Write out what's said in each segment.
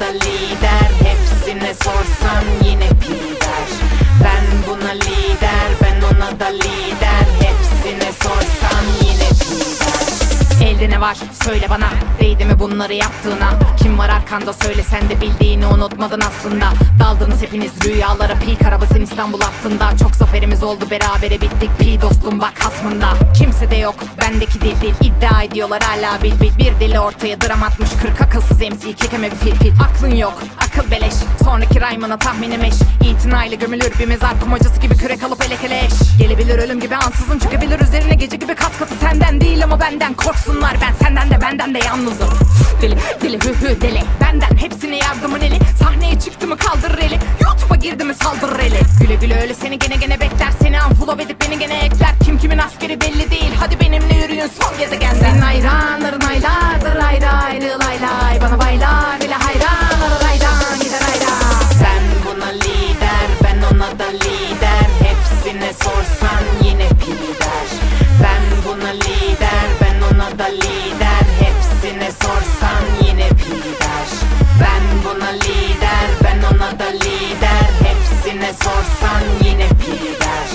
ben ona da lider. Hepsine sorsan yine pider Ben buna lider ben ona da lider ne var? Söyle bana. Değdi mi bunları yaptığına? Kim var arkanda? Söyle sen de bildiğini unutmadın aslında. Daldınız hepiniz rüyalara. Peak arabasın İstanbul hattında. Çok zaferimiz oldu. Berabere bittik. Pi dostum bak hasmında. Kimse de yok. Bendeki dil dil. İddia ediyorlar hala bil bil. Bir dili ortaya dram atmış. Kırk akılsız MC kekeme bir fil fil. Aklın yok. Akıl beleş. Sonraki raymana tahminim eş. İtinayla gömülür bir mezar. Kumacası gibi kürek alıp elekeleş Gelebilir ölüm gibi ansızın. Çıkabilir üzerine gece gibi kat katı. Senden değil ama benden korksunlar Ben senden de benden de yalnızım. Deli deli hü hü deli. Benden hepsine yardımın eli Sahneye çıktı mı kaldırır eli YouTube'a girdi mi saldırır eli Güle güle öyle seni gene gene bekler. Seni unfollow edip beni gene ekler. Kim kimin askeri belli değil. Hadi benimle yürüyün son gezegenden Senin hayranların aylardır sorsan yine pider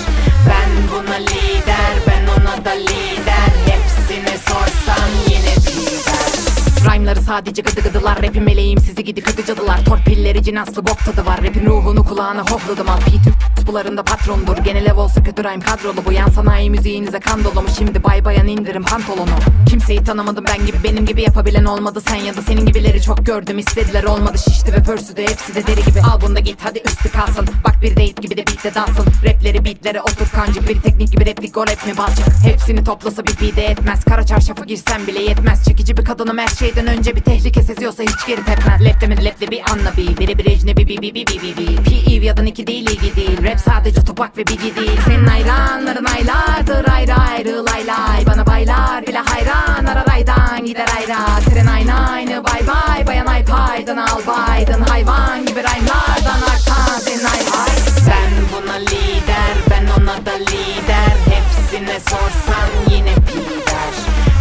Ben buna lider ben ona da lider. Hepsine sorsan yine pider Rhyme'ları sadece gıdı gıdılar. Rap'i meleğim sizi gidi kötü cadılar. Torpilleri cinaslı bok tadı var. Rap'in ruhunu kulağına hopladım. Al P2 bularında patrondur. Genel ev olsa kötü rhyme kadrolu. Bu yan sanayi müziğinize kan dolu mu? Şimdi bay bayan indirim pantolonu. Kimseyi tanımadım ben gibi benim gibi yapabilen olmadı. Sen ya da senin gibileri çok gördüm. İstediler olmadı. Şişti ve pörsüdü hepsi de deri gibi. Al bunda git hadi üstü kalsın. Bak bir date gibi de beatte dansın. Rapleri beatlere otur kancık. Bir teknik gibi replik gol rap mi balcık Hepsini toplasa bir pide etmez. Kara çarşafa girsen bile yetmez. Çekici bir kadınım her şeyden önce bir tehlike seziyorsa hiç geri tepmez Lep demedi lep de bir anla bir. Biri bir ecnebi bi bi bi bi bi bi. P.E.V. ya da iki değil ilgi değil Rap sadece topak ve bilgi değil. Senin hayranların aylardır ayrı ayrı lay lay Bana baylar bile hayran. Ara raydan gider ayra. Tren aynı aynı bay bay. Bayan ay paydan al baydın Hayvan gibi rhyme'lardan artan senin ay hay Sen buna lider ben ona da lider. Hepsine sorsan yine pider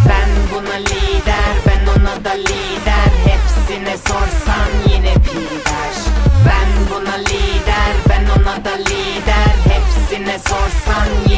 Ben buna lider ben ona da lider. Hepsine sorsan yine So Sunny.